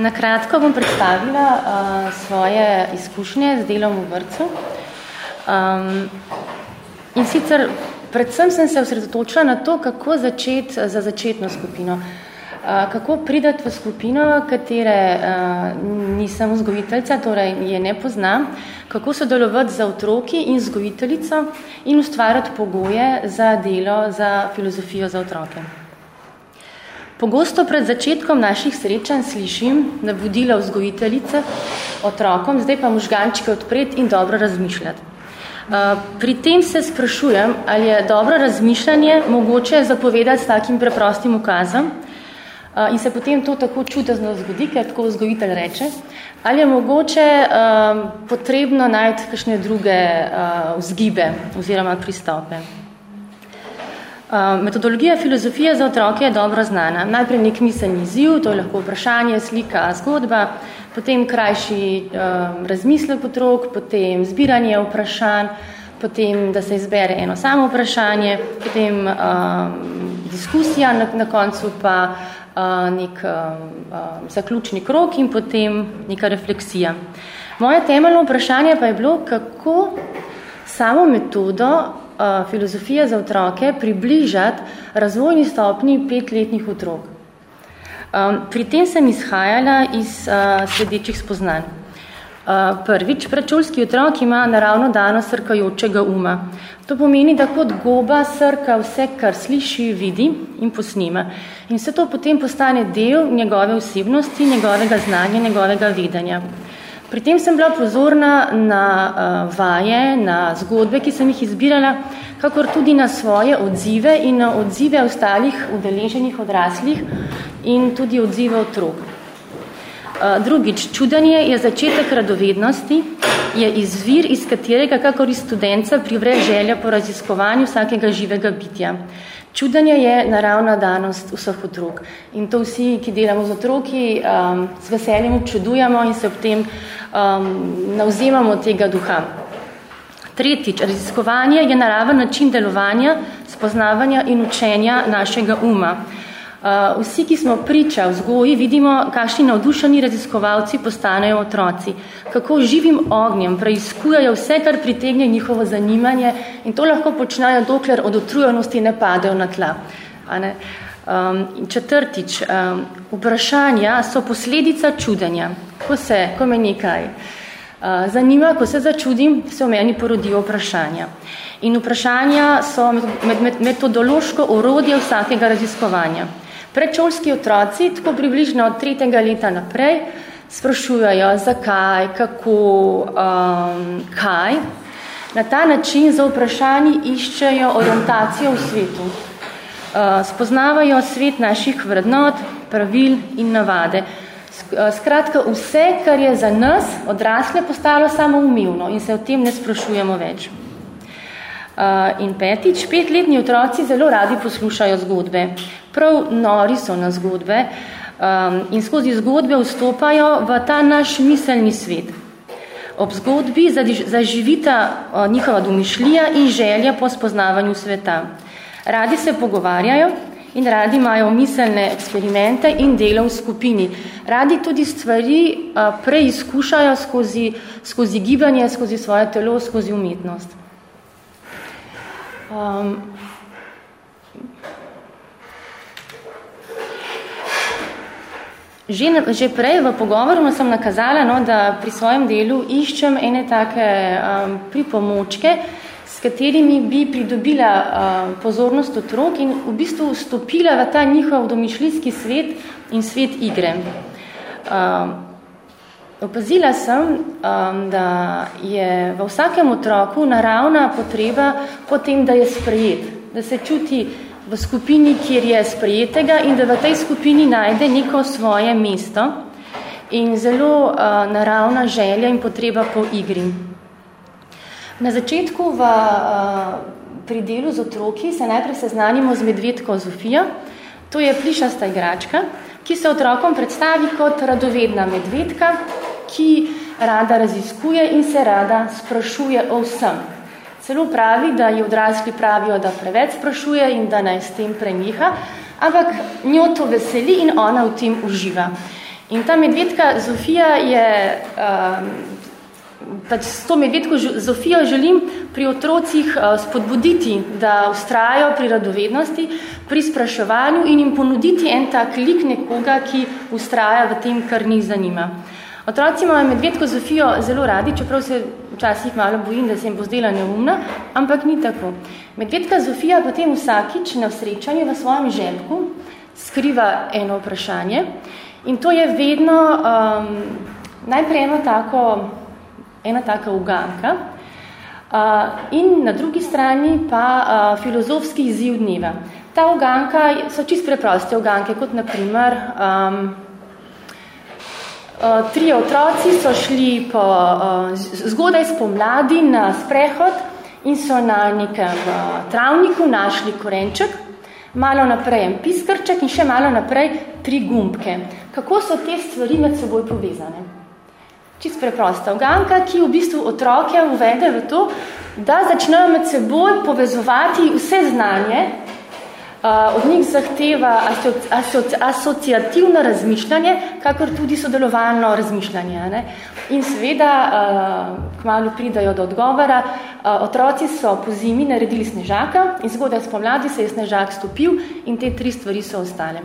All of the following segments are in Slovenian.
Na kratko bom predstavila uh, svoje izkušnje z delom v vrcu. Um, in sicer predvsem sem se osredotočila na to, kako začeti za začetno skupino. Uh, kako pridati v skupino, katere uh, nisem vzgojiteljca, torej je ne poznam, kako sodelovati za otroki in vzgojiteljico in ustvarjati pogoje za delo, za filozofijo za otroke. Pogosto pred začetkom naših srečanj slišim navodila vzgojiteljice otrokom, zdaj pa možgančke odpreti in dobro razmišljati. Pri tem se sprašujem, ali je dobro razmišljanje mogoče zapovedati s takim preprostim ukazom in se potem to tako čutezno zgodi, ker tako vzgojitelj reče, ali je mogoče potrebno najti kakšne druge vzgibe oziroma pristope. Uh, metodologija filozofije za otroke je dobro znana. Najprej nek miselni ziv, to je lahko vprašanje, slika, zgodba, potem krajši uh, razmislek otrok, potem zbiranje vprašanj, potem, da se izbere eno samo vprašanje, potem uh, diskusija, na, na koncu pa uh, nek uh, zaključni krok in potem neka refleksija. Moje temeljno vprašanje pa je bilo, kako samo metodo filozofije za otroke približati razvojni stopni petletnih otrok. Um, pri tem sem izhajala iz uh, sledečih spoznanj. Uh, prvič, predšolski otrok ima naravno dano srkajočega uma. To pomeni, da kot goba srka vse, kar sliši, vidi in posnima. In vse to potem postane del njegove osebnosti, njegovega znanja, njegovega vedenja. Pri tem sem bila pozorna na uh, vaje, na zgodbe, ki sem jih izbirala, kakor tudi na svoje odzive in na odzive ostalih udeleženih odraslih in tudi odzive otrok. Uh, drugič, čudanje je začetek radovednosti, je izvir, iz katerega, kakor iz studenca, privre želja po raziskovanju vsakega živega bitja. Čudanje je naravna danost vseh otrok. In to vsi, ki delamo z otroki, um, z veseljem občudujemo in se ob tem um, navzemamo tega duha. Tretjič, raziskovanje je naraven način delovanja, spoznavanja in učenja našega uma. Uh, vsi, ki smo priča vzgoji, vidimo, kakšni navdušeni raziskovalci postanejo otroci. Kako živim ognjem preizkujajo vse, kar pritegne njihovo zanimanje in to lahko počnejo, dokler od utrujenosti ne padejo na tla. A ne? Um, četrtič, um, vprašanja so posledica čudenja. Ko se, ko me nekaj uh, zanima, ko se začudim, se v meni porodijo vprašanja. In vprašanja so metodološko orodje vsakega raziskovanja. Predšolski otroci, tako približno od tretjega leta naprej, sprašujejo, zakaj, kako, um, kaj. Na ta način za vprašanji iščejo orientacijo v svetu. Uh, spoznavajo svet naših vrednot, pravil in navade. Uh, skratka, vse, kar je za nas odrasle, postalo samoumevno in se o tem ne sprašujemo več. Uh, in petič, petletni otroci zelo radi poslušajo zgodbe. Prav nori so na zgodbe um, in skozi zgodbe vstopajo v ta naš miselni svet. Ob zgodbi zaživita uh, njihova domišljija in želja po spoznavanju sveta. Radi se pogovarjajo in radi imajo miselne eksperimente in delo v skupini. Radi tudi stvari uh, preizkušajo skozi, skozi gibanje, skozi svoje telo, skozi umetnost. Um, že, že prej v pogovoru sem nakazala, no, da pri svojem delu iščem ene take um, pripomočke, s katerimi bi pridobila um, pozornost otrok in v bistvu vstopila v ta njihov domišljski svet in svet igre. Um, Opazila sem, um, da je v vsakem otroku naravna potreba potem, da je sprejet, da se čuti v skupini, kjer je sprejetega in da v tej skupini najde neko svoje mesto in zelo uh, naravna želja in potreba po igri. Na začetku v, uh, pri delu z otroki se najprej seznanimo z medvedko Zofijo. To je plišasta igračka, ki se otrokom predstavi kot radovedna medvedka, ki rada raziskuje in se rada sprašuje o vsem. Celo pravi, da ji odrasli pravijo, da preveč sprašuje in da naj s tem preniha, ampak njo to veseli in ona v tem uživa. In ta medvedka Zofija je, pač s to medvedko Zofijo želim pri otrocih uh, spodbuditi, da ustrajajo pri radovednosti, pri spraševanju in jim ponuditi en tak lik nekoga, ki ustraja v tem, kar njih zanima. Otroci imajo medvedko Zofijo zelo radi, čeprav se včasih malo bojim, da se jim bo zdela neumna, ampak ni tako. Medvedka Zofija potem vsakič na srečanju v svojem žepku skriva eno vprašanje, In to je vedno um, najprej eno tako, ena taka uganka uh, in na drugi strani pa uh, filozofski izziv dneva. Ta uganka so čist preproste uganke, kot na primer um, uh, tri otroci so šli po, uh, zgodaj spomladi na sprehod in so na nekem uh, travniku našli korenček, malo naprej en piskrček in še malo naprej tri gumbke. Kako so te stvari med seboj povezane? Čist preprosta uganka, ki v bistvu otroke uvede v to, da začnejo med seboj povezovati vse znanje, od njih zahteva asoci asoci asociativno razmišljanje, kakor tudi sodelovalno razmišljanje. Ne? In seveda, uh, kmalo pridajo do odgovora, uh, otroci so po zimi naredili snežaka in zgodaj spomladi se je snežak stopil in te tri stvari so ostale.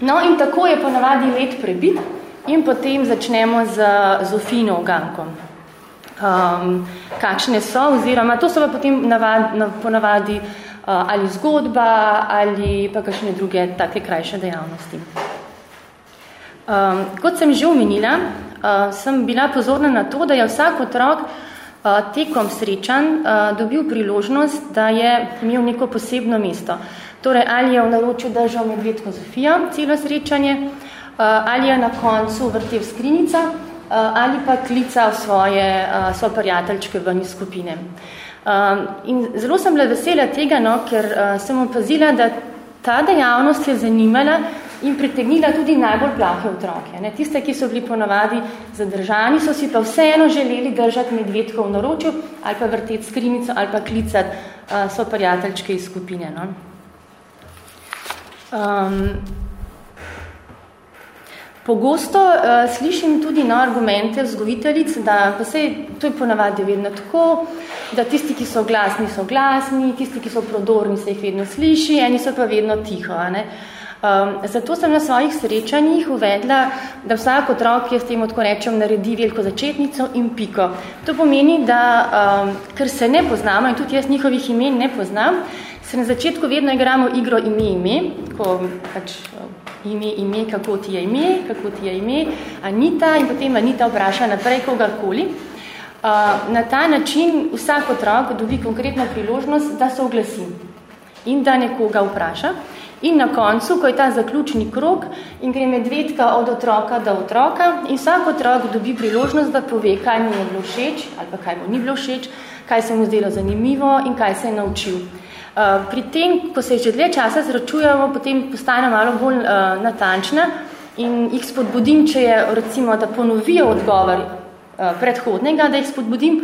No in tako je ponavadi let prebit in potem začnemo z Zofino ogankom. Um, kakšne so, oziroma to so pa potem navad, ponavadi Eh, ali zgodba ali pa kakšne druge take krajše dejavnosti. Um, kot sem že omenila, uh, sem bila pozorna na to, da je vsak otrok uh, tekom srečan uh, dobil priložnost, da je imel neko posebno mesto. Torej, ali je v naročju držal medvedko Zofija celo srečanje, uh, ali je na koncu vrtel skrinica, uh, ali pa klical svoje uh, soprijateljčke ven iz skupine. Uh, Um, in zelo sem bila vesela tega, no, ker uh, sem opazila, da ta dejavnost je zanimala in pritegnila tudi najbolj plahe otroke. Ne. Tiste, ki so bili ponovadi zadržani, so si pa vseeno želeli držati medvedko v naročju ali pa vrteti skrinico ali pa klicati uh, so prijateljčke iz skupine. No. Um, Pogosto uh, slišim tudi na argumente vzgoviteljic, da pa se to je ponavadi vedno tako, da tisti, ki so glasni, so glasni, tisti, ki so prodorni, se jih vedno sliši, eni so pa vedno tiho. Ne? Um, zato sem na svojih srečanjih uvedla, da vsak otrok, jaz tem odko rečem, naredi veliko začetnico in piko. To pomeni, da um, ker se ne poznamo in tudi jaz njihovih imen ne poznam, se na začetku vedno igramo igro ime-ime, ko pač ime, ime, kako ti je ime, kako ti je ime, Anita in potem Anita vpraša naprej kogarkoli. Uh, na ta način vsak otrok dobi konkretno priložnost, da se oglasi in da nekoga vpraša. In na koncu, ko je ta zaključni krok in gre medvedka od otroka do otroka in vsak otrok dobi priložnost, da pove, kaj mu je bilo všeč ali pa kaj mu ni bilo všeč, kaj se mu zdelo zanimivo in kaj se je naučil. Uh, pri tem, ko se že dlje časa zračujemo, potem postane malo bolj uh, natančna in jih spodbudim, če je recimo, da ponovijo odgovor uh, predhodnega, da jih spodbudim,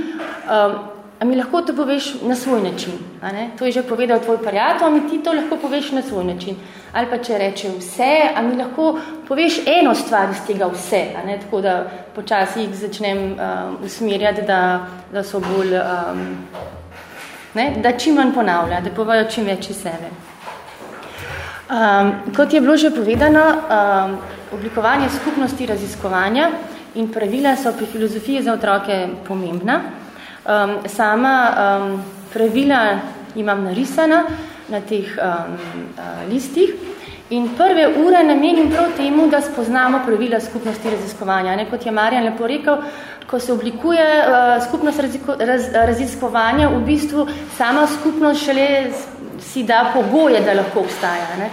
a mi lahko to poveš na svoj način. A ne? To je že povedal tvoj prijatelj, a mi ti to lahko poveš na svoj način. Ali pa če reče vse, a mi lahko poveš eno stvar iz tega vse. A ne? Tako da počasi jih začnem uh, usmerjati, da, da so bolj um, ne, da čim manj ponavlja, da povajo čim več iz sebe. Um, kot je bilo že povedano, um, oblikovanje skupnosti raziskovanja in pravila so pri filozofiji za otroke pomembna. Um, sama um, pravila imam narisana na teh um, listih in prve ure namenim prav temu, da spoznamo pravila skupnosti raziskovanja. Ne, kot je Marjan lepo rekel, ko se oblikuje uh, skupnost raziko, raz, raziskovanja, v bistvu sama skupnost šele si da pogoje, da lahko obstaja. Ne?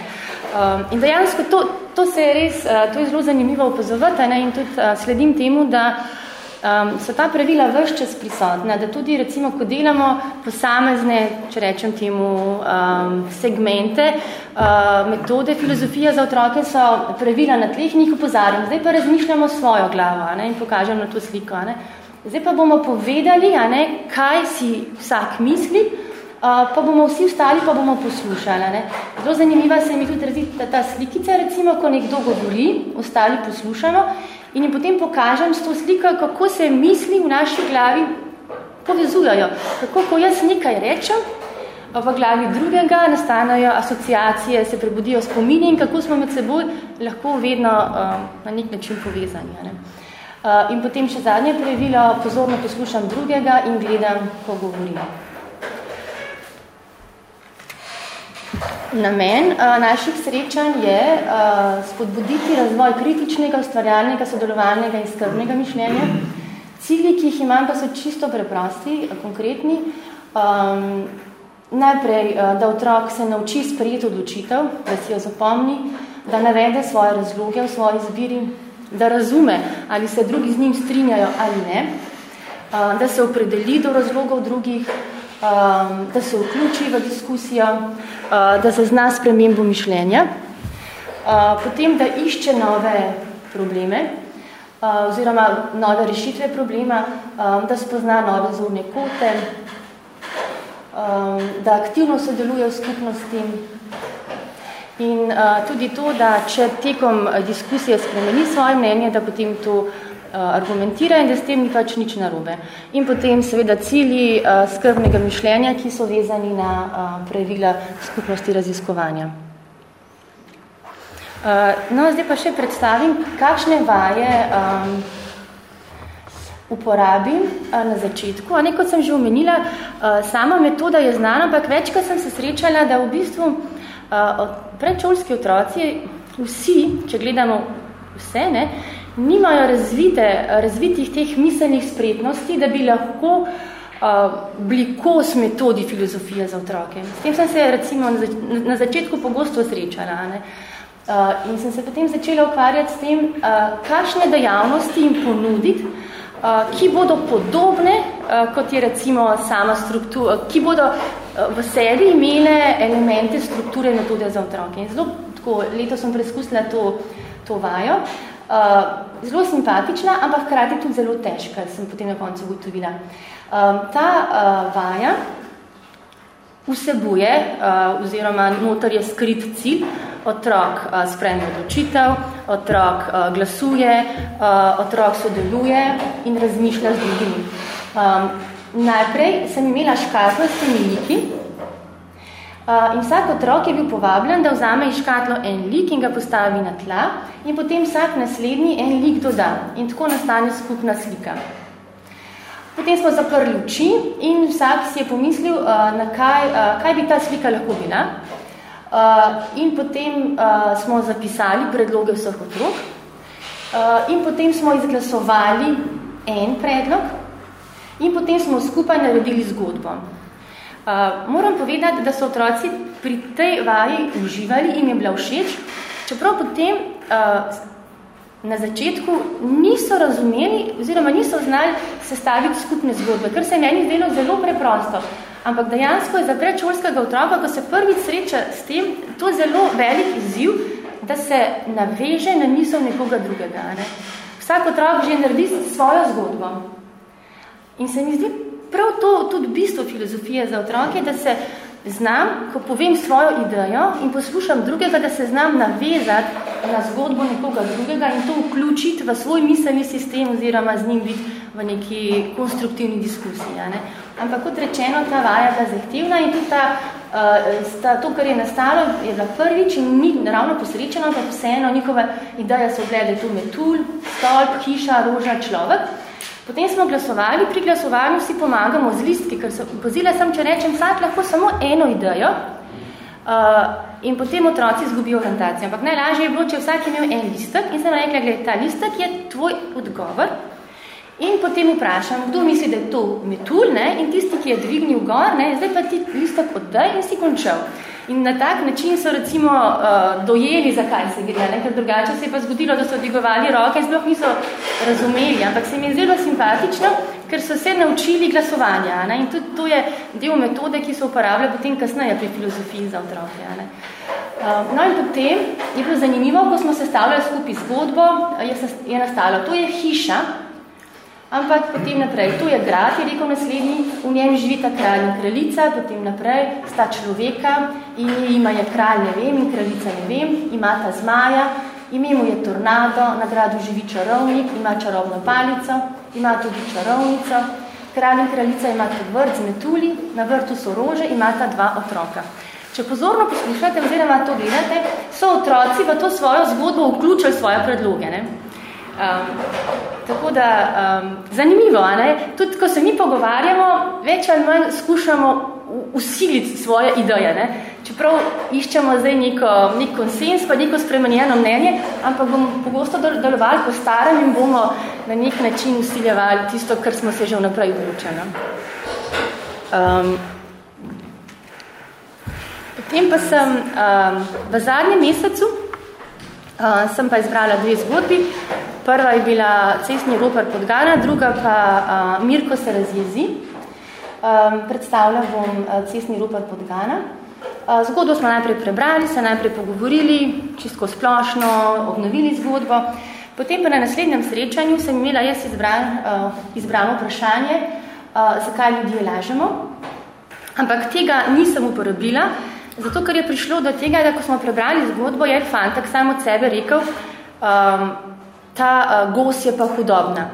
Um, in dejansko to, to se je res, uh, to je zelo zanimivo opazovati ne? in tudi uh, sledim temu, da uh, um, so ta pravila vse čas prisotna, da tudi recimo, ko delamo posamezne, če rečem temu, um, segmente, uh, metode filozofije za otroke so pravila na tleh, njih upozarjam. Zdaj pa razmišljamo svojo glavo ne, in pokažem na to sliko. Ne. Zdaj pa bomo povedali, a ne, kaj si vsak misli, pa bomo vsi vstali, pa bomo poslušali. Ne. Zelo zanimiva se mi tudi ta, ta slikica, recimo, ko nekdo govori, ostali poslušamo, in jim potem pokažem s to sliko, kako se misli v naši glavi povezujajo. Kako, ko jaz nekaj rečem, v glavi drugega nastanejo asociacije, se prebudijo spomini in kako smo med seboj lahko vedno uh, na nek način povezani. Ne? Uh, in potem še zadnje pravilo, pozorno poslušam drugega in gledam, ko govorim. Namen uh, naših srečanj je uh, spodbuditi razvoj kritičnega, ustvarjalnega, sodelovalnega in skrbnega mišljenja. Cilji, ki jih imam, pa so čisto preprosti, konkretni. Um, Najprej, eh, da otrok se nauči sprejeti odločitev, da si jo zapomni, da navede svoje razloge v svoji zbiri, da razume, ali se drugi z njim strinjajo ali ne, eh, da se opredeli do razlogov drugih, eh, da se vključi v diskusijo, da zazna spremembo mišljenja, potem, da išče nove probleme, oziroma nove rešitve problema, da spozna nove zorne kote, um, da aktivno sodeluje v skupnosti. In uh, tudi to, da če tekom uh, diskusije spremeni svoje mnenje, da potem to uh, argumentira in da s tem ni pač nič narobe. In potem seveda cilji uh, skrbnega mišljenja, ki so vezani na uh, pravila skupnosti raziskovanja. No, zdaj pa še predstavim, kakšne vaje um, uporabim na začetku. A ne, kot sem že omenila, sama metoda je znana, ampak večkrat sem se srečala, da v bistvu predšolski otroci, vsi, če gledamo vse, ne, nimajo razvite, razvitih teh miselnih spretnosti, da bi lahko bili kos metodi filozofije za otroke. S tem sem se recimo na, zač na začetku pogosto srečala. Ne. Uh, in sem se potem začela ukvarjati s tem, uh, kakšne dejavnosti jim ponuditi, ki bodo podobne, kot je recimo sama struktura, ki bodo v sebi imele elemente strukture metode za otroke. In zelo tako, leto sem preizkusila to, to vajo. Zelo simpatična, ampak hkrati tudi zelo težka, sem potem na koncu ugotovila. Ta vaja vsebuje, oziroma notor je skrit cilj, otrok uh, sprejme odločitev, otrok uh, glasuje, uh, otrok sodeluje in razmišlja z drugimi. Um, najprej sem imela škatlo s uh, in vsak otrok je bil povabljen, da vzame iz škatlo en lik in ga postavi na tla in potem vsak naslednji en lik doda in tako nastane skupna slika. Potem smo zaprli oči in vsak si je pomislil, na kaj, kaj bi ta slika lahko bila. In potem smo zapisali predloge vseh otrok in potem smo izglasovali en predlog in potem smo skupaj naredili zgodbo. Uh, moram povedati, da so otroci pri tej vaji uživali in je bila všeč, čeprav potem uh, na začetku niso razumeli oziroma niso znali sestaviti skupne zgodbe, ker se je meni zdelo zelo preprosto. Ampak dejansko je za predšolskega otroka, ko se prvič sreča s tem, to zelo velik izziv, da se naveže na misel nekoga drugega. Ne? Vsak otrok že naredi svojo zgodbo. In se mi zdi prav to tudi bistvo filozofije za otroke, da se znam, ko povem svojo idejo in poslušam drugega, da se znam navezati na zgodbo nekoga drugega in to vključiti v svoj miselni sistem oziroma z njim biti v neki konstruktivni diskusiji. Ne? Ampak kot rečeno, ta vaja je zahtevna in tudi ta, uh, ta, to, kar je nastalo, je bila prvič in ni naravno posrečeno, ampak vseeno njihova ideja so glede tu metul, stolp, hiša, roža, človek. Potem smo glasovali, pri glasovanju si pomagamo z listki, ker so pozile sem, če rečem, vsak lahko samo eno idejo uh, in potem otroci zgubijo orientacijo. Ampak najlažje je bilo, če vsak imel en listek in sem rekla, gled, ta listek je tvoj odgovor, In potem vprašam, kdo misli, da je to metul, ne? in tisti, ki je dvignil gor, ne? zdaj pa ti listek oddaj in si končal. In na tak način so recimo uh, dojeli, zakaj se gre, ne? ker drugače se je pa zgodilo, da so dvigovali roke, sploh niso razumeli, ampak se mi je zelo simpatično, ker so se naučili glasovanja. Ne? In tudi to je del metode, ki se uporablja potem kasneje pri filozofiji za otroke. Ne? Uh, no in potem je bilo zanimivo, ko smo sestavljali skupaj zgodbo, je, je nastalo. To je hiša, Ampak potem naprej, tu je grad, je rekel naslednji, v njem živita kralj in kraljica, potem naprej sta človeka in ima je kralj ne vem in kraljica ne vem, imata zmaja, ime mu je tornado, na gradu živi čarovnik, ima čarobno palico, ima tudi čarovnico, kralj in kraljica imata vrt z metuli, na vrtu so rože, imata dva otroka. Če pozorno poslušate oziroma to gledate, so otroci v to svojo zgodbo vključili svoje predloge. Ne? Um, tako da, um, zanimivo, a ne? tudi ko se mi pogovarjamo, več ali manj skušamo usiliti svoje ideje. Ne? Čeprav iščemo zdaj neko, nek konsens, pa neko spremenjeno mnenje, ampak bomo pogosto delovali po starem in bomo na nek način usiljevali tisto, kar smo se že vnaprej odločili. Um, potem pa sem um, v zadnjem mesecu uh, sem pa izbrala dve zgodbi, Prva je bila cestni ropar Podgana, druga pa uh, Mirko se razjezi. Um, predstavljal bom uh, cestni ropar Podgana. Uh, zgodbo smo najprej prebrali, se najprej pogovorili, čisto splošno, obnovili zgodbo. Potem pa na naslednjem srečanju sem imela jaz izbran, uh, izbrano vprašanje, uh, zakaj ljudje lažemo. Ampak tega nisem uporabila, zato ker je prišlo do tega, da ko smo prebrali zgodbo, je fantak sam od sebe rekel, um, ta uh, gos je pa hudobna.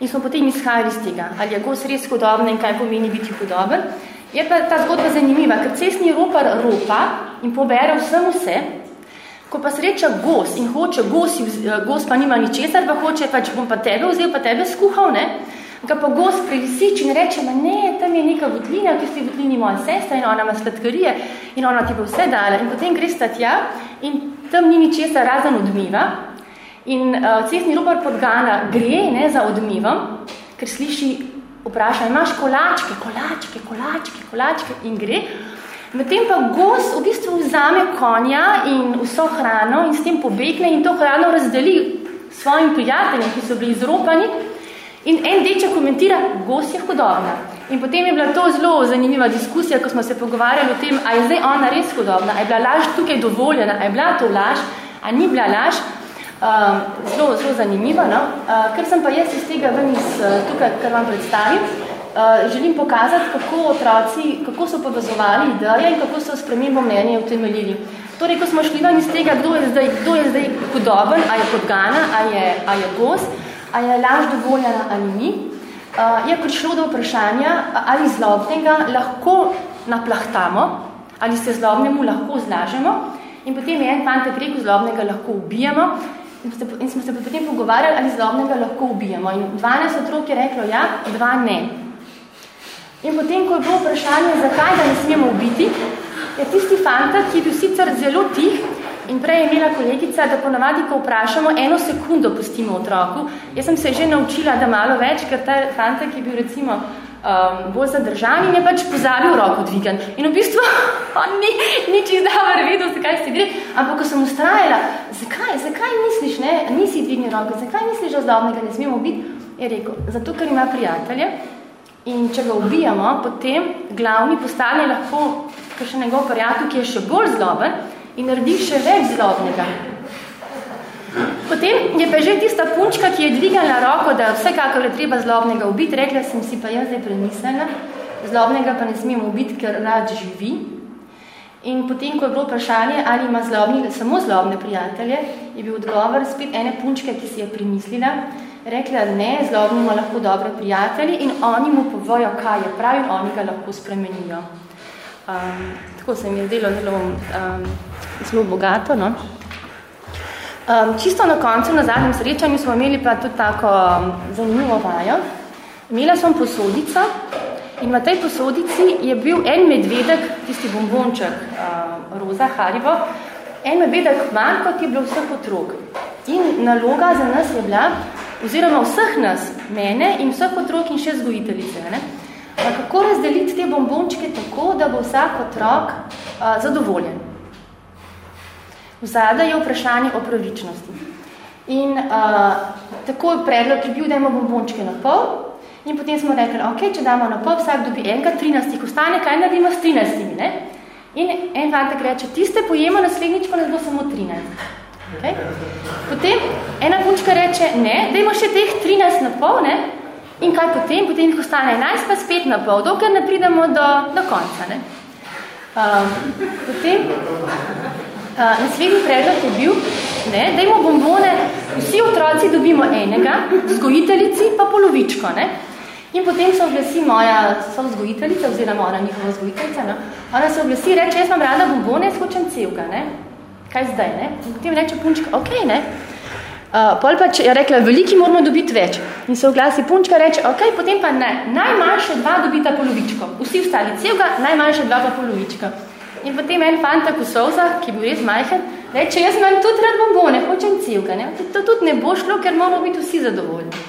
In smo potem izhajali iz tega, ali je gos res hudobna in kaj pomeni biti hudoben. Je pa ta zgodba zanimiva, ker cestni ropar ropa in pobere vsem vse, ko pa sreča gos in hoče gos, eh, gos pa nima ničesar, pa hoče, pač bom pa tebe vzel, pa tebe skuhal, ne? Ga pa gos prelisič in reče, ma ne, tam je neka votlina, ki ste votlini moja sestra in ona ima sladkarije in ona ti bo vse dala. In potem gre sta tja in tam ni ničesar razen odmiva, In uh, cestni rupar podgana gre ne, za odmivom, ker sliši vprašanje, imaš kolačke, kolačke, kolačke, kolačke in gre. Medtem pa gos v bistvu vzame konja in vso hrano in s tem pobegne in to hrano razdeli svojim prijateljem, ki so bili izropani. In en deček komentira, gos je hudobna. In potem je bila to zelo zanimiva diskusija, ko smo se pogovarjali o tem, a je zdaj ona res hudobna, a je bila laž tukaj dovoljena, a je bila to laž, a ni bila laž. Ehm, zelo, zelo zanimivo. No? Uh, ker sem pa jaz iz tega ven iz uh, tukaj, kar vam predstavim, uh, želim pokazati, kako otroci, kako so povezovali ideje in kako so spremembo mnenja utemeljili. Torej, ko smo šli ven iz tega, kdo je zdaj, kdo je zdaj hudoben, a je podgana, a je, a je gos, a je laž dovoljena ali ni, je prišlo do vprašanja, ali zlobnega lahko naplahtamo, ali se zlobnemu lahko zlažemo, In potem je en fantek rekel, zlobnega lahko ubijamo, In smo se potem pogovarjali, ali zlobnega lahko ubijemo. In 12 otrok je reklo ja, dva ne. In potem, ko je bilo vprašanje, zakaj ga ne smemo ubiti, je tisti fanta, ki je bil sicer zelo tih, in prej je imela kolegica, da ponavadi, ko vprašamo, eno sekundo pustimo otroku. Jaz sem se že naučila, da malo več, ker ta fanta, ki je bil recimo um, bolj zadržan in je pač pozabil roko dvigan. In v bistvu on ni, ni čist dobro vedel, zakaj si gre, ampak ko sem ustrajala, zakaj, zakaj misliš, ne, nisi dvignil roko, zakaj misliš, da ne smemo biti, je rekel, zato, ker ima prijatelje in če ga ubijamo, potem glavni postane lahko še njegov prijatelj, ki je še bolj zloben in naredi še več zlobnega. Potem je pa že tista punčka, ki je dvigala roko, da vsekakor je treba zlobnega ubiti, rekla sem si pa jaz zdaj premislena, zlobnega pa ne smemo ubiti, ker rad živi. In potem, ko je bilo vprašanje, ali ima zlobni, samo zlobne prijatelje, je bil odgovor spet ene punčke, ki si je primislila, rekla, ne, zlobni ima lahko dobre prijatelji in oni mu povojo, kaj je pravi, oni ga lahko spremenijo. Um, tako se mi je zdelo zelo, um, zelo bogato. No? Um, čisto na koncu, na zadnjem srečanju, smo imeli pa tudi tako um, zanimivo vajo. Imela sem posodico in v tej posodici je bil en medvedek, tisti bombonček uh, Roza Haribo, en medvedek manj, kot je bilo vseh otrok. In naloga za nas je bila, oziroma vseh nas, mene in vseh otrok in še zgojiteljice, ne? Kako razdeliti te bombončke tako, da bo vsak otrok uh, zadovoljen. Vzada je vprašanje o pravičnosti. In uh, tako je predlog je bil, da imamo bombončke na pol, in potem smo rekli, ok, če damo na pol, vsak dobi enega, 13 ostane, kaj naredimo s 13 ne? In en fantek reče, tiste pojemo naslednjič, pa nas bo samo 13. Okay? Potem ena punčka reče, ne, dajmo še teh 13 na pol, ne? In kaj potem? Potem jih ostane 11, pa spet na pol, dokaj ne pridemo do, do konca. Ne? Um, potem, uh, naslednji predlog je bil, ne, da imamo bombone, vsi otroci dobimo enega, vzgojiteljici pa polovičko. Ne? In potem se oglasi moja vzgojiteljica, oziroma ona njihova vzgojiteljica, no? ona se oglasi, reče, jaz imam rada bombone, jaz hočem celga, ne? Kaj zdaj, ne? In potem reče punčka, ok, ne? Uh, pol pa je rekla, veliki moramo dobiti več. In se oglasi punčka, reče, ok, potem pa ne, najmanjše dva dobita polovičko. Vsi vstali celga, najmanjše dva pa polovička. In potem en fanta v solzah, ki je bil res majhen, reče, jaz imam tudi rad bombone, hočem celga, ne? To, tudi ne bo šlo, ker moramo biti vsi zadovoljni.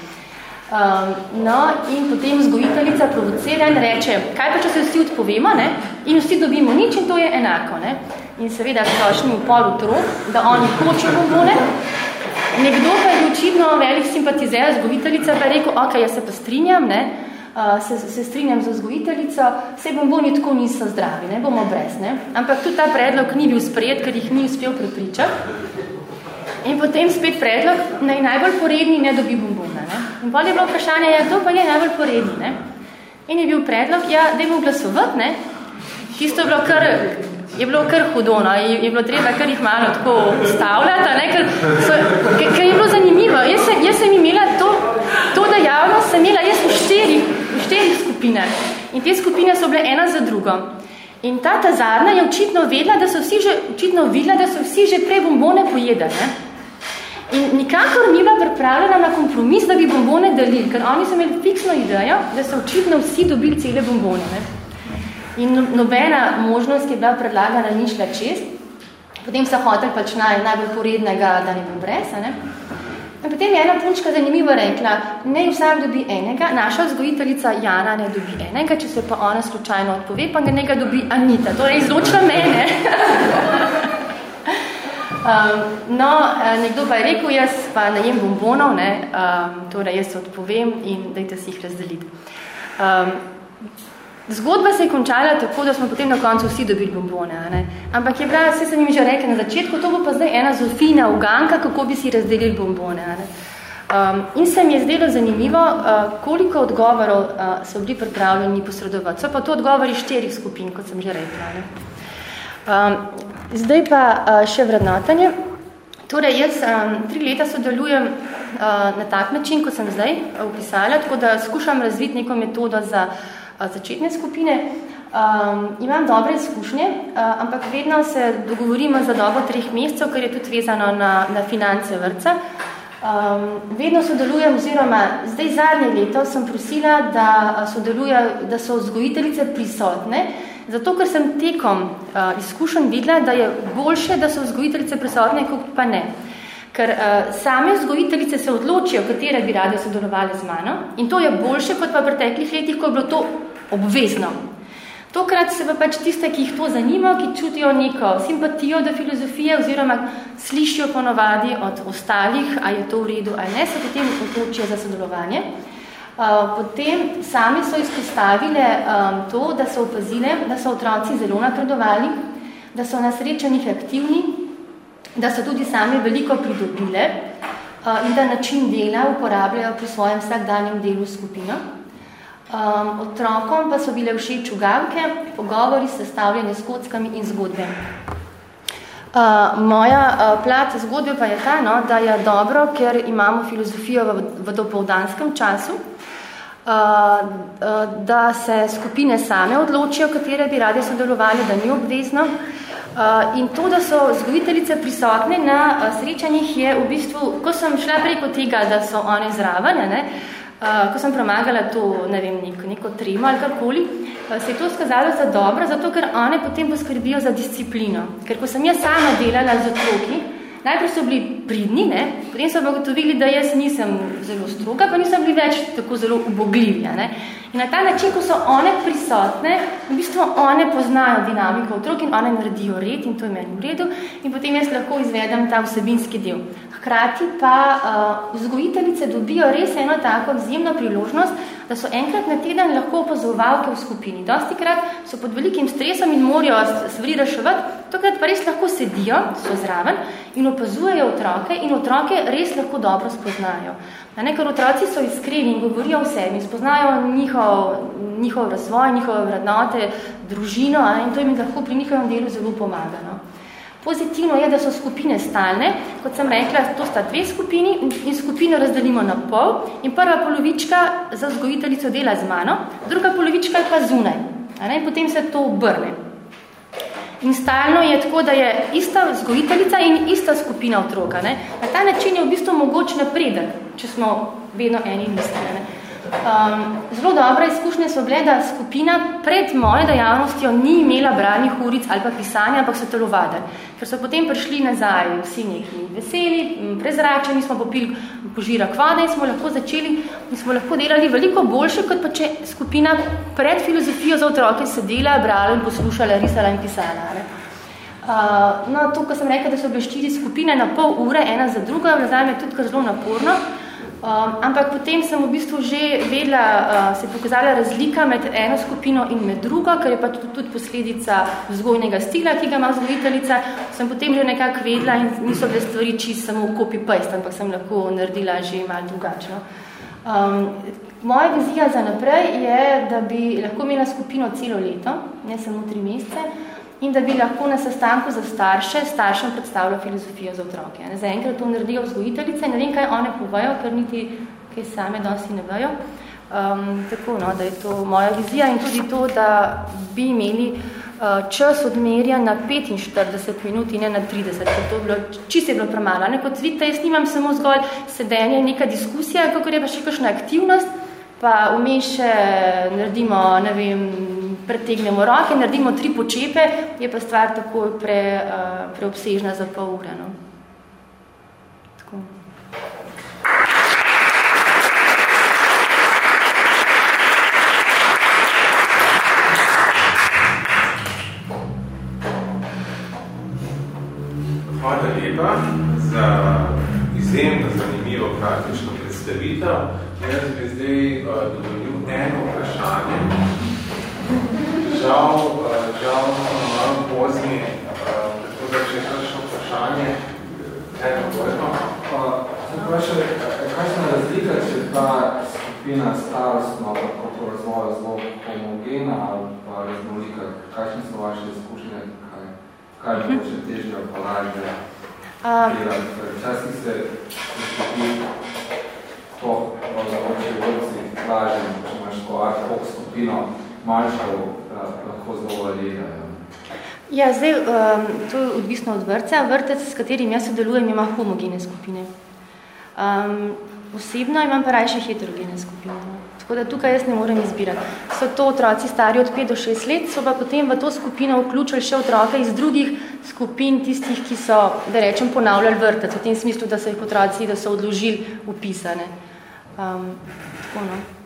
Um, no, in potem vzgojiteljica provocira in reče, kaj pa, če se vsi odpovemo, ne? in vsi dobimo nič in to je enako. Ne? In seveda skošni v pol otrok, da oni hočejo bombone. Nekdo pa je očitno velik simpatizer, vzgojiteljica pa je rekel, ok, jaz se pa strinjam, ne? Uh, se, se strinjam z vzgojiteljico, vse bomboni tako niso zdravi, ne? bomo brez. Ne? Ampak tudi ta predlog ni bil sprejet, ker jih ni uspel prepričati. In potem spet predlog, naj najbolj poredni ne dobi bombona. Ne? In potem je bilo vprašanje, ja, kdo pa je najbolj poredni. Ne? In je bil predlog, ja, da je bil glasovat, ne? Tisto je bilo kar, je bilo kar hudo, no? je, je bilo treba kar jih malo tako stavljati, ne? Ker, so, ker, ker je bilo zanimivo. Jaz sem, jaz sem imela to, to dejavnost, sem imela jaz v štirih, v štirih skupinah. In te skupine so bile ena za drugo. In ta tazarna je očitno vedela, da so vsi že, očitno videla, da so vsi že prej bombone pojedali. Ne? In nikakor ni bila pripravljena na kompromis, da bi bombone delili, ker oni so imeli fiksno idejo, da so očitno vsi dobili cele bombone. Ne? In no, nobena možnost, ki je bila predlagana, ni šla čest. Potem so hotel pač naj, najbolj porednega, da ne bo brez. Ne? In potem je ena punčka zanimivo rekla, ne vsak dobi enega, naša vzgojiteljica Jana ne dobi enega, če se pa ona slučajno odpove, pa ga nekaj dobi Anita. To je izločila mene. Um, no, eh, nekdo pa je rekel, jaz pa najem bombonov, ne, um, torej jaz se odpovem in dajte si jih razdeliti. Um, zgodba se je končala tako, da smo potem na koncu vsi dobili bombone, ne. ampak je bila, vse sem jim že rekla na začetku, to bo pa zdaj ena zofina uganka, kako bi si razdelili bombone. Ne. Um, in se mi je zdelo zanimivo, uh, koliko odgovorov uh, so bili pripravljeni posredovati. So pa to odgovori štirih skupin, kot sem že rekla. Ne. Um, Zdaj pa uh, še vrednotanje. Torej, jaz um, tri leta sodelujem uh, na tak način, kot sem zdaj upisala, tako da skušam razviti neko metodo za uh, začetne skupine. Um, imam dobre izkušnje, uh, ampak vedno se dogovorimo za dobo treh mesecev, ker je tudi vezano na, na finance vrca. Um, vedno sodelujem, oziroma zdaj zadnje leto sem prosila, da, sodeluje, da so vzgojiteljice prisotne, Zato, ker sem tekom uh, izkušenj videla, da je boljše, da so vzgojiteljice prisotne, kot pa ne. Ker uh, same vzgojiteljice se odločijo, katere bi rade sodelovali z mano in to je boljše, kot pa v preteklih letih, ko je bilo to obvezno. Tokrat se pa pač tiste, ki jih to zanima, ki čutijo neko simpatijo do filozofije oziroma slišijo ponovadi od ostalih, a je to v redu ali ne, se potem odločijo za sodelovanje. Eh, potem sami so izpostavile um, to, da so opazile, da so otroci zelo napredovali, da so na srečanjih aktivni, da so tudi sami veliko pridobile uh, in da način dela uporabljajo pri svojem vsakdanjem delu skupino. Otrokom pa so bile všeč ugavke, pogovori, sestavljene s kockami in zgodbe. Uh, moja uh, plat zgodbe pa je ta, no, da je dobro, ker imamo filozofijo v, v dopoldanskem času, Uh, uh, da se skupine same odločijo, katere bi rade sodelovali, da ni obvezno. Uh, in to, da so zgoditeljice prisotne na uh, srečanjih, je v bistvu, ko sem šla preko tega, da so one zraven, ne, uh, ko sem premagala to, ne vem, neko, neko tremo ali karkoli, se je to skazalo za dobro, zato ker one potem poskrbijo za disciplino. Ker ko sem jaz sama delala z otroki, najprej so bili pridni, ne? potem so ugotovili, da jaz nisem zelo stroga, pa nisem bili več tako zelo ubogljivi. Ne? In na ta način, ko so one prisotne, v bistvu one poznajo dinamiko otrok in one naredijo red in to je meni v redu in potem jaz lahko izvedem ta vsebinski del. Hkrati pa uh, vzgojiteljice dobijo res eno tako izjemno priložnost, da so enkrat na teden lahko opazovalke v skupini. Dosti krat so pod velikim stresom in morajo stvari reševati, tokrat pa res lahko sedijo, so zraven in opazujejo otroke in otroke res lahko dobro spoznajo. Ne, ker otroci so iskreni in govorijo o sebi, spoznajo njihov, njihov razvoj, njihove vrednote, družino a, in to jim lahko pri njihovem delu zelo pomaga. No. Pozitivno je, da so skupine stalne. Kot sem rekla, to sta dve skupini in skupino razdelimo na pol. In prva polovička za vzgojiteljico dela z mano, druga polovička je pa zunaj. In potem se to obrne. In stalno je tako, da je ista vzgojiteljica in ista skupina otroka. Ne? Na ta način je v bistvu mogoč napredek, če smo vedno eni in isti. Um, zelo dobra izkušnja so bile, da skupina pred mojo dejavnostjo ni imela branih uric ali pa pisanja, ampak so telovade. Ker so potem prišli nazaj vsi neki veseli, prezračeni, smo popili požira kvada in smo lahko začeli in smo lahko delali veliko boljše, kot pa če skupina pred filozofijo za otroke sedela, brala in poslušala, risala in pisala. Ne? Uh, no, to, ko sem rekla, da so bile štiri skupine na pol ure, ena za drugo, je tudi kar zelo naporno. Um, ampak potem sem v bistvu že vedela, uh, se je pokazala razlika med eno skupino in med drugo, ker je pa tudi, tudi posledica vzgojnega stila, ki ga ima vzgojiteljica. Sem potem že nekako vedela in niso bile stvari čisto samo copy-paste, ampak sem lahko naredila že malo drugačno. Um, moja vizija za naprej je, da bi lahko imela skupino celo leto, ne samo tri mesece, in da bi lahko na sestanku za starše staršem predstavljal filozofijo za otroke. Za enkrat to naredijo vzgojiteljice, ne vem, kaj one povajo, ker niti kaj same dosti ne vejo. Um, tako, no, da je to moja vizija in tudi to, da bi imeli uh, čas odmerja na 45 minut in ne na 30, ker to je bilo, čisto je bilo premalo. Ne? Kot vidite, jaz nimam samo zgolj sedenje, neka diskusija, kako je pa še kakšna aktivnost, pa vmes še naredimo, ne vem, pretegnemo roke, naredimo tri počepe, je pa stvar tako pre, uh, preobsežna za pol ure. No. Tako. Hvala lepa za izjemno zanimivo praktično predstavitev. Jaz bi zdaj uh, dovolil eno vprašanje, žal, žal malo pozni, tako da če je kakšno vprašanje, eno dvojno. Kakšna razlika, če ta skupina starostno, tako po razvoju zelo homogena ali pa raznolika, kakšne so vaše izkušnje, kaj, kaj bi če težje ali pa lažje delati? Včasih se zgodi to, da vrci lažje, če imaš ko ad hoc skupino, manjšo lahko zelo valirajo. Ja, zdaj, um, to je odvisno od vrca. Vrtec, s katerim jaz sodelujem, ima homogene skupine. Um, osebno imam pa rajše heterogene skupine. No. Tako da tukaj jaz ne morem izbirati. So to otroci stari od 5 do 6 let, so pa potem v to skupino vključili še otroke iz drugih skupin, tistih, ki so, da rečem, ponavljali vrtec, v tem smislu, da so jih otroci, da so odložili upisane. Um, tako, no.